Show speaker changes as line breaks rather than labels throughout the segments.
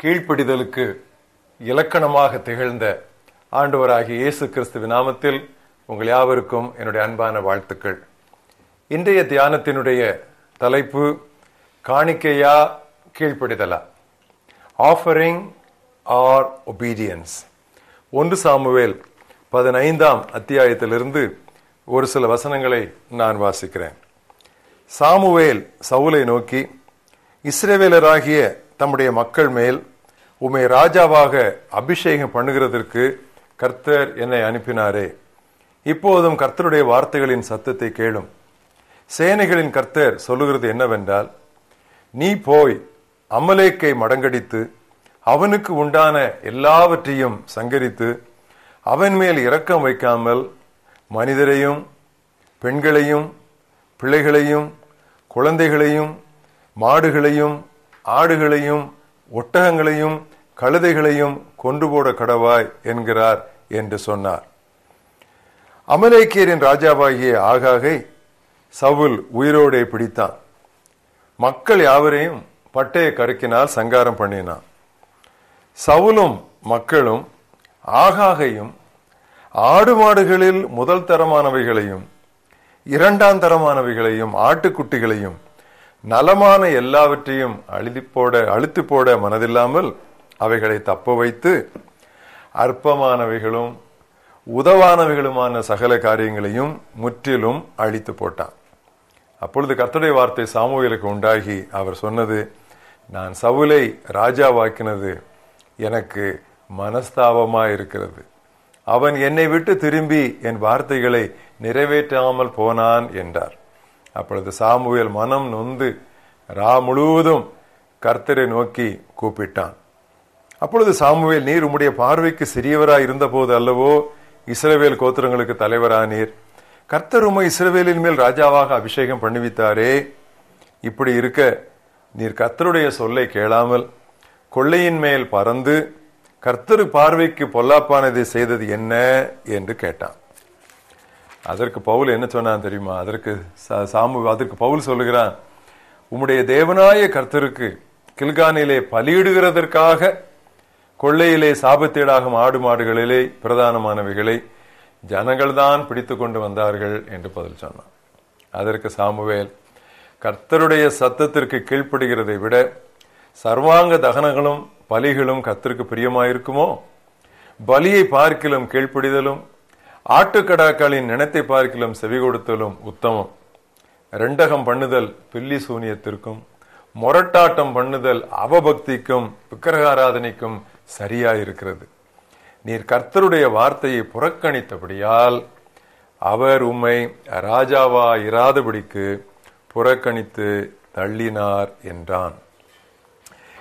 கீழ்ப்படிதலுக்கு இலக்கணமாக திகழ்ந்த ஆண்டவராகிய இயேசு கிறிஸ்து நாமத்தில் உங்கள் யாவருக்கும் என்னுடைய அன்பான வாழ்த்துக்கள். இன்றைய தியானத்தினுடைய தலைப்பு காணிக்கையா கீழ்ப்படிதலா? ஆஃபரிங் ஆர் ஒபீடியன்ஸ் ஒன்று சாமுவேல் பதினைந்தாம் அத்தியாயத்திலிருந்து ஒரு சில வசனங்களை நான் வாசிக்கிறேன். சாமுவேல் சவுலை நோக்கி இஸ்ரேவேலராகிய தம்முடைய மக்கள் மேல் உமை ராஜாவாக அபிஷேகம் பண்ணுகிறதற்கு கர்த்தர் என்னை அனுப்பினாரே. இப்போதும் கர்த்தருடைய வார்த்தைகளின் சத்தத்தை கேளும். சேனைகளின் கர்த்தர் சொல்லுகிறது என்னவென்றால் நீ போய் அமலேக்கை மடங்கடித்து அவனுக்கு உண்டான எல்லாவற்றையும் சங்கரித்து அவன் மேல் இரக்கம் வைக்காமல் மனிதரையும் பெண்களையும் பிள்ளைகளையும் குழந்தைகளையும் மாடுகளையும் ஆடுகளையும் ஒட்டகங்களையும் கழுதைகளையும் கொண்டு போட கடவாய் என்கிறார் என்று சொன்னார். அமலேக்கியரின் ராஜாவாகிய ஆகாகை சவுல் உயிரோடே பிடித்தான். மக்கள் யாவரையும் பட்டையை கருக்கினால் சங்காரம் பண்ணினான். சவுலும் மக்களும் ஆகாகையும் ஆடு மாடுகளில் முதல் தரமானவைகளையும் இரண்டாம் தரமானவைகளையும் ஆட்டுக்குட்டிகளையும் நலமான எல்லாவற்றையும் அழுதி போட அழுத்து போட மனதில்லாமல் அவைகளை தப்ப வைத்து அற்பமானவைகளும் உதவானவைகளுமான சகல காரியங்களையும் முற்றிலும் அழித்து போட்டான். அப்பொழுது கர்த்தருடைய வார்த்தை சாமுவேலுக்கு உண்டாகி அவர் சொன்னது நான் சவுலை ராஜாவாக்கினது எனக்கு மனஸ்தாபமாக இருக்கிறது அவன் என்னை விட்டு திரும்பி என் வார்த்தைகளை நிறைவேற்றாமல் போனான் என்றார். அப்பொழுது சாமுவேல் மனம் நொந்து ரா முழுவதும் கர்த்தரை நோக்கி கூப்பிட்டான். அப்பொழுது சாமுவேல் நீர் உம்முடைய பார்வைக்கு சிறியவராய் இருந்தபோது அல்லவோ இஸ்ரவேல் கோத்திரங்களுக்கு தலைவரானீர் கர்த்தர் உம்மை இஸ்ரவேலின் மேல் ராஜாவாக அபிஷேகம் பண்ணிவித்தாரே இப்படி இருக்க நீர் கர்த்தருடைய சொல்லை கேளாமல் கொள்ளையின் மேல் பறந்து கர்த்தரு பார்வைக்கு பொல்லாப்பானதை செய்தது என்ன? என்று கேட்டான். அதற்கு பவுல் என்ன சொன்னான் தெரியுமா? அதற்கு சாமு அதற்கு பவுல் சொல்லுகிறான் உம்முடைய தேவனாய கர்த்தருக்கு கில்கானிலே பலியிடுகிறதற்காக கொள்ளையிலே சாபத்தீடாகும் ஆடு மாடுகளிலே பிரதானமானவைகளை ஜனங்கள் தான் பிடித்து கொண்டு வந்தார்கள் என்று பதில் சொன்னான். அதற்கு சாமுவேல் கர்த்தருடைய சத்தத்திற்கு கீழ்ப்படுகிறதை விட சர்வாங்க தகனங்களும் பலிகளும் கர்த்தருக்கு பிரியமாயிருக்குமோ? பலியை பார்க்கிலும் கீழ்ப்படிதலும் ஆட்டுக்கடாக்களின் நினத்தை பார்க்கிலும் செவி கொடுத்தலும் உத்தமம். ரெண்டகம் பண்ணுதல் பில்லி சூனியத்திற்கும் மொரட்டாட்டம் பண்ணுதல் அவபக்திக்கும் விக்கிரகாராதனைக்கும் சரியாயிருக்கிறது. நீர் கர்த்தருடைய வார்த்தையை புறக்கணித்தபடியால் அவர் உம்மை ராஜாவா இராதபடிக்கு புறக்கணித்து தள்ளினார் என்றான்.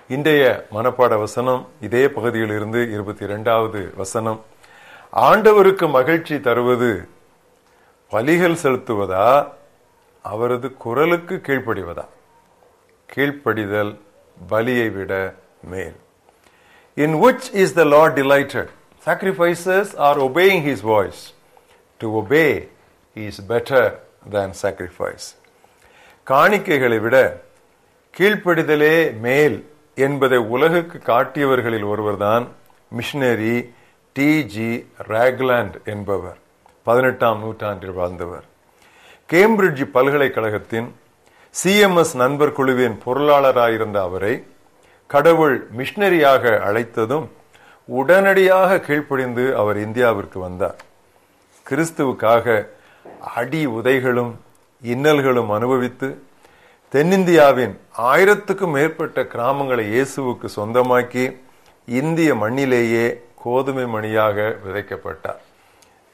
இன்றைய மனப்பாட வசனம் இதே பகுதியில் இருந்து இருபத்தி இரண்டாவது வசனம். ஆண்டவருக்கு மகிழ்ச்சி தருவது பலிகள் செலுத்துவதா அவரது குரலுக்கு கீழ்ப்படிவதா கீழ்ப்படிதல் பலியை விட மேல் In which is the Lord delighted? Sacrifices or obeying His voice? To obey is better than sacrifice. காணிக்கைகளை விட கீழ்ப்படிதலே மேல் என்பதை உலகுக்கு காட்டியவர்களில் ஒருவர்தான் மிஷினரி டி ஜி ராக்லாண்ட் என்பவர் பதினெட்டாம் நூற்றாண்டில் வாழ்ந்தவர். கேம்பிரிட்ஜ் பல்கலைக்கழகத்தின் சிஎம்எஸ் நண்பர் குழுவின் பொருளாளராயிருந்த அவரை கடவுள் மிஷினரியாக அழைத்ததும் உடனடியாக கீழ்ப்படிந்து அவர் இந்தியாவிற்கு வந்தார். கிறிஸ்துவுக்காக அடி உதைகளும் இன்னல்களும் அனுபவித்து தென்னிந்தியாவின் ஆயிரத்துக்கும் மேற்பட்ட கிராமங்களை இயேசுவுக்கு சொந்தமாக்கி இந்திய மண்ணிலேயே கோதுமை மணியாக விதைக்கப்பட்டார்.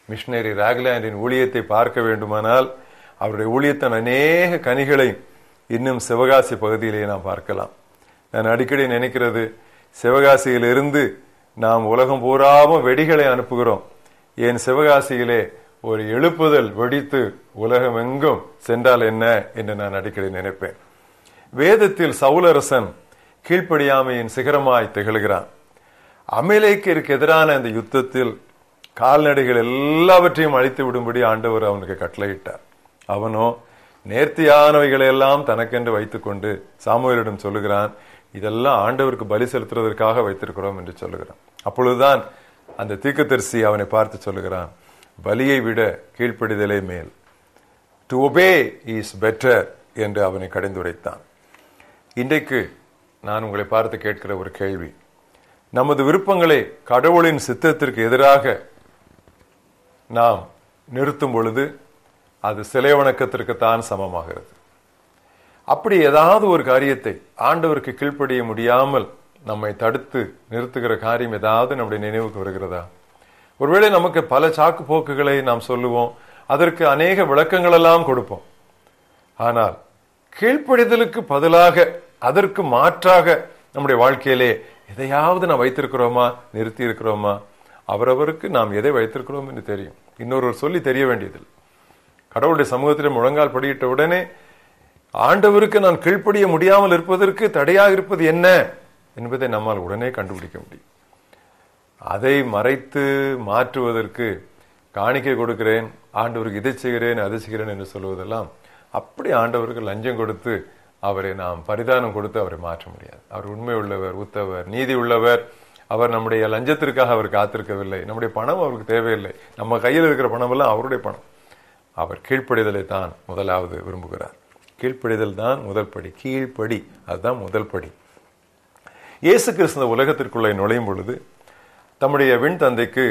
மிஷினரி ராக்லாண்டின் ஊழியத்தை பார்க்க வேண்டுமானால் அவருடைய ஊழியத்தின் அநேக கனிகளை இன்னும் சிவகாசி பகுதியிலேயே நாம் பார்க்கலாம். நான் அடிக்கடி நினைக்கிறது சிவகாசியிலிருந்து நாம் உலகம் பூராவும் வெடிகளை அனுப்புகிறோம். என் சிவகாசியிலே ஒரு எழுப்புதல் வெடித்து உலகம் எங்கும் சென்றால் என்ன என்று நான் அடிக்கடி நினைப்பேன். வேதத்தில் சவுலரசன் கீழ்ப்படியாமையின் சிகரமாய் திகழ்கிறான். அமலேக்கிற்கு எதிரான அந்த யுத்தத்தில் கால்நடைகள் எல்லாவற்றையும் அழித்து விடும்படி ஆண்டவர் அவனுக்கு கட்டளையிட்டார். அவனோ நேர்த்தியானவைகளை எல்லாம் தனக்கென்று வைத்துக்கொண்டு சாமுவேலிடம் சொல்லுகிறான் இதெல்லாம் ஆண்டவருக்கு பலி செலுத்துறதற்காக வைத்திருக்கிறோம் என்று சொல்லுகிறான். அப்பொழுதுதான் அந்த தீக்கத்தரிசி அவனை பார்த்து சொல்லுகிறான் பலியை விட கீழ்ப்படிதலே மேல். டு ஒபே இஸ் பெட்டர் என்று அவனை கடைந்துரைத்தான். இன்றைக்கு நான் உங்களை பார்த்து கேட்கிற ஒரு கேள்வி நமது விருப்பங்களை கடவுளின் சித்தத்திற்கு எதிராக நாம் நிறுத்தும் பொழுது அது சிலை வணக்கத்திற்கு தான் சமமாகிறது. அப்படி ஏதாவது ஒரு காரியத்தை ஆண்டவருக்கு கீழ்ப்படிய முடியாமல் நம்மை தடுத்து நிறுத்துகிற காரியம் ஏதாவது நம்முடைய நினைவுக்கு வருகிறதா? ஒருவேளை நமக்கு பல சாக்கு போக்குகளை நாம் சொல்லுவோம். அதற்கு அநேக விளக்கங்கள் எல்லாம் கொடுப்போம். ஆனால் கீழ்ப்படிதலுக்கு பதிலாக அதற்கு மாற்றாக நம்முடைய வாழ்க்கையிலே எதையாவது நான் வைத்திருக்கிறோமா நிறுத்தி இருக்கிறோமா அவரவருக்கு நாம் எதை வைத்திருக்கிறோம் என்று தெரியும். இன்னொருவர் சொல்லி தெரிய வேண்டியதில்லை. கடவுளுடைய சமூகத்தில் முழங்கால் படியிட்ட உடனே ஆண்டவருக்கு நான் கீழ்ப்படிய முடியாமல் இருப்பதற்கு தடையாக இருப்பது என்ன? என்பதை நம்மால் உடனே கண்டுபிடிக்க முடியும். அதை மறைத்து மாற்றுவதற்கு காணிக்கை கொடுக்கிறேன் ஆண்டவருக்கு இதை செய்கிறேன் அதை செய்கிறேன் என்று சொல்வதெல்லாம் அப்படி ஆண்டவருக்கு லஞ்சம் கொடுத்து அவரை நாம் பரிதானம் கொடுத்து அவரை மாற்ற முடியாது. அவர் உண்மை உள்ளவர் உத்தவர் நீதி உள்ளவர் அவர் நம்முடைய லஞ்சத்திற்காக அவர் காத்திருக்கவில்லை. நம்முடைய பணம் அவருக்கு தேவையில்லை. நம்ம கையில் இருக்கிற பணம் எல்லாம் அவருடைய பணம். அவர் கீழ்ப்படிதலை தான் முதலாவது விரும்புகிறார். கீழ்ப்படிதல் தான் முதல் படி. கீழ்ப்படி. அதுதான் முதல் படி. இயேசு கிறிஸ்து உலகத்திற்குள்ளே நுழையும் பொழுது தம்முடைய விண் தந்தைக்கு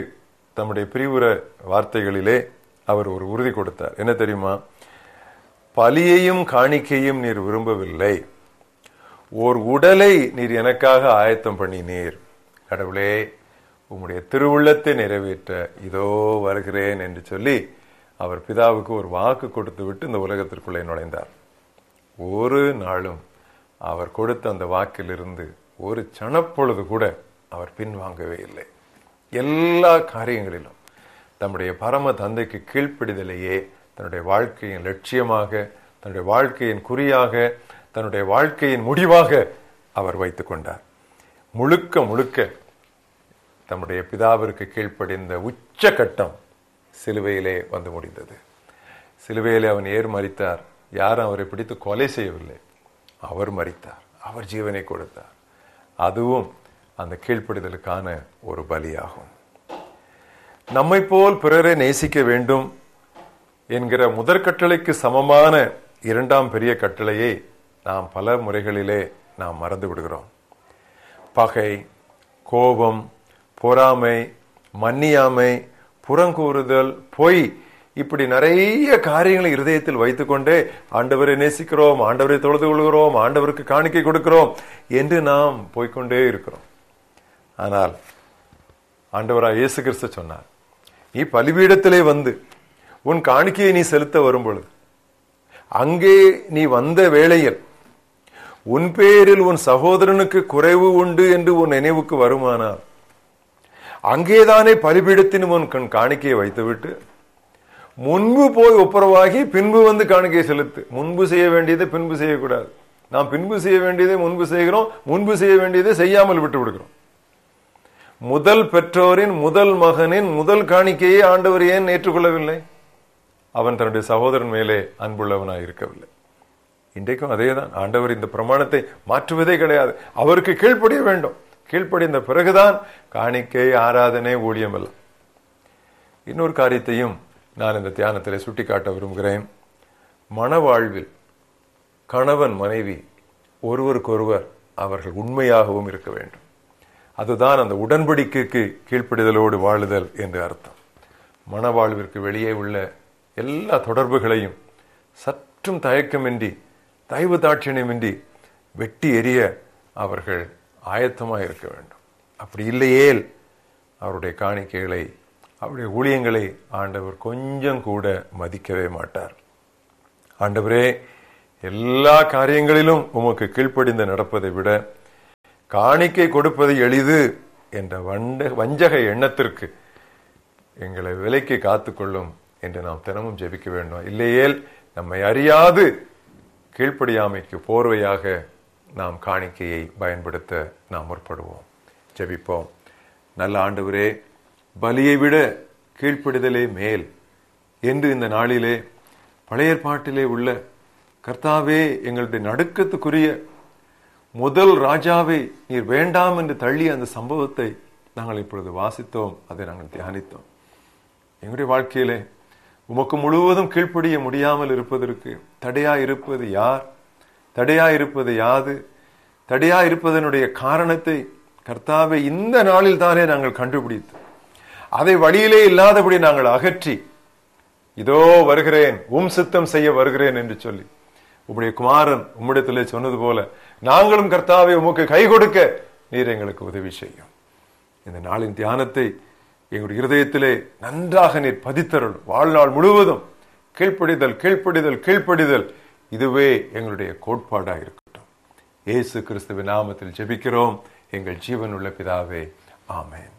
தம்முடைய பிரிவுர வார்த்தைகளிலே அவர் ஒரு உறுதி கொடுத்தார். என்ன தெரியுமா? பலியையும் காணிக்கையும் நீர் விரும்பவில்லை. ஓர் உடலை நீர் எனக்காக ஆயத்தம் பண்ணினீர். கடவுளே உம்முடைய திருவுள்ளத்தை நிறைவேற்ற இதோ வருகிறேன் என்று சொல்லி அவர் பிதாவுக்கு ஒரு வாக்கு கொடுத்து விட்டு இந்த உலகத்திற்குள்ளே நுழைந்தார். ஒரு நாளும் அவர் கொடுத்த அந்த வாக்கிலிருந்து ஒரு சனப்பொழுது கூட அவர் பின்வாங்கவே இல்லை. எல்லா காரியங்களிலும் தம்முடைய பரம தந்தைக்கு கீழ்ப்பிடிதலையே தன்னுடைய வாழ்க்கையின் லட்சியமாக தன்னுடைய வாழ்க்கையின் குறியாக தன்னுடைய வாழ்க்கையின் முடிவாக அவர் வைத்து கொண்டார். முழுக்க முழுக்க தம்முடைய பிதாவிற்கு கீழ்ப்படிந்த உச்ச கட்டம் சிலுவையிலே வந்து முடிந்தது. சிலுவையிலே அவன் ஏர் மறித்தார். யாரும் அவரை பிடித்து கொலை செய்யவில்லை. அவர் மறித்தார். அவர் ஜீவனை கொடுத்தார். அதுவும் அந்த கீழ்ப்படிதலுக்கான ஒரு பலியாகும். நம்மை போல் பிறரை நேசிக்க வேண்டும். என்கிற முதற் கட்டளைக்கு சமமான இரண்டாம் பெரிய கட்டளையை நாம் பல முறைகளிலே நாம் மறந்து விடுகிறோம். பகை கோபம் பொறாமை மன்னியாமை புறங்கூறுதல் பொய் இப்படி நிறைய காரியங்களை இருதயத்தில் வைத்துக்கொண்டே ஆண்டவரை நேசிக்கிறோம் ஆண்டவரை தொழுது கொள்கிறோம் ஆண்டவருக்கு காணிக்கை கொடுக்கிறோம் என்று நாம் போய்கொண்டே இருக்கிறோம். ஆனால் ஆண்டவராக இயேசு கிறிஸ்து சொன்னார் நீ பலிபீடத்திலே வந்து உன் காணிக்கையை நீ செலுத்த வரும்பொழுது அங்கே நீ வந்த வேளையில் உன் பேரில் உன் சகோதரனுக்கு குறைவு உண்டு என்று உன் நினைவுக்கு வருமானால் அங்கேதானே பலிபீடத்தின் உன் கண் காணிக்கையை வைத்துவிட்டு முன்பு போய் ஒப்புரவாகி பின்பு வந்து காணிக்கையை செலுத்து. முன்பு செய்ய வேண்டியதை பின்பு செய்யக்கூடாது. நாம் பின்பு செய்ய வேண்டியதை முன்பு செய்கிறோம் முன்பு செய்ய வேண்டியதை செய்யாமல் விட்டு விடுகிறோம். முதல் பெற்றோரின் முதல் மகனின் முதல் காணிக்கையை ஆண்டவர் ஏன் ஏற்றுக்கொள்ளவில்லை? அவன் தன்னுடைய சகோதரன் மேலே அன்புள்ளவனாக இருக்கவில்லை இன்றைக்கும் அதேதான். ஆண்டவர் இந்த பிரமாணத்தை மாற்றுவதே கிடையாது. அவருக்கு கீழ்ப்படிய வேண்டும். கீழ்ப்படிந்த பிறகுதான் காணிக்கை ஆராதனை ஊழியம் எல்லாம். இன்னொரு காரியத்தையும் நான் இந்த தியானத்தில் சுட்டிக்காட்ட விரும்புகிறேன். மனவாழ்வில் கணவன் மனைவி ஒருவருக்கொருவர் அவர்கள் உண்மையாகவும் இருக்க வேண்டும். அதுதான் அந்த உடன்படிக்கைக்கு கீழ்ப்படிதலோடு வாழுதல் என்று அர்த்தம். மனவாழ்விற்கு வெளியே உள்ள எல்லா தொடர்புகளையும் சற்றும் தயக்கமின்றி தயவு தாட்சியமின்றி வெட்டி எறிய அவர்கள் ஆயத்தமாக இருக்க வேண்டும். அப்படி இல்லையேல் அவருடைய காணிக்கைகளை அவருடைய ஊழியங்களை ஆண்டவர் கொஞ்சம் கூட மதிக்கவே மாட்டார். ஆண்டவரே எல்லா காரியங்களிலும் உமக்கு கீழ்ப்படிந்து நடப்பதை விட காணிக்கை கொடுப்பது எளிது என்ற வண்ட வஞ்சக எண்ணத்திற்கு எங்களை விலைக்கு காத்துக்கொள்ளும் என்று நாம் தினமும் ஜெபிக்க வேண்டும்? இல்லையேல் நம்மை அறியாது கீழ்ப்படியாமைக்கு போர்வையாக நாம் காணிக்கையை பயன்படுத்த நாம் முற்படுவோம். ஜெபிப்போம். நல்ல ஆண்டவரே பலியை விட கீழ்ப்படிதலே மேல். என்று இந்த நாளிலே பழைய பாட்டிலே உள்ள கர்த்தாவே எங்களுடைய நடுக்கத்துக்குரிய முதல் ராஜாவை நீர் வேண்டாம் என்று தள்ளிய அந்த சம்பவத்தை நாங்கள் இப்பொழுது வாசித்தோம் அதை நாங்கள் தியானித்தோம். எங்களுடைய வாழ்க்கையிலே உமக்கு முழுவதும் கீழ்ப்படிய முடியாமல் இருப்பதற்கு தடையா இருப்பது யார்? தடையா இருப்பது யாது? தடையா இருப்பதனுடைய காரணத்தை கர்த்தாவை இந்த நாளில் தானே நாங்கள் கண்டுபிடித்து அதை வழியிலே இல்லாதபடி நாங்கள் அகற்றி இதோ வருகிறேன் உம் சித்தம் செய்ய வருகிறேன் என்று சொல்லி உம்முடைய குமாரன் உம்மிடத்திலே சொன்னது போல நாங்களும் கர்த்தாவை உமக்கு கை கொடுக்க நீர் எங்களுக்கு உதவி செய்யும். இந்த நாளின் தியானத்தை எங்களுடைய இருதயத்திலே நன்றாக நீர் பதித்தருள். வாழ்நாள் முழுவதும் கீழ்ப்படிதல் கீழ்ப்படிதல் கீழ்ப்படிதல். இதுவே எங்களுடைய கோட்பாடா இருக்கட்டும் ஏசு கிறிஸ்துவின் நாமத்தில் ஜெபிக்கிறோம். எங்கள் ஜீவனுள்ள பிதாவே ஆமேன்.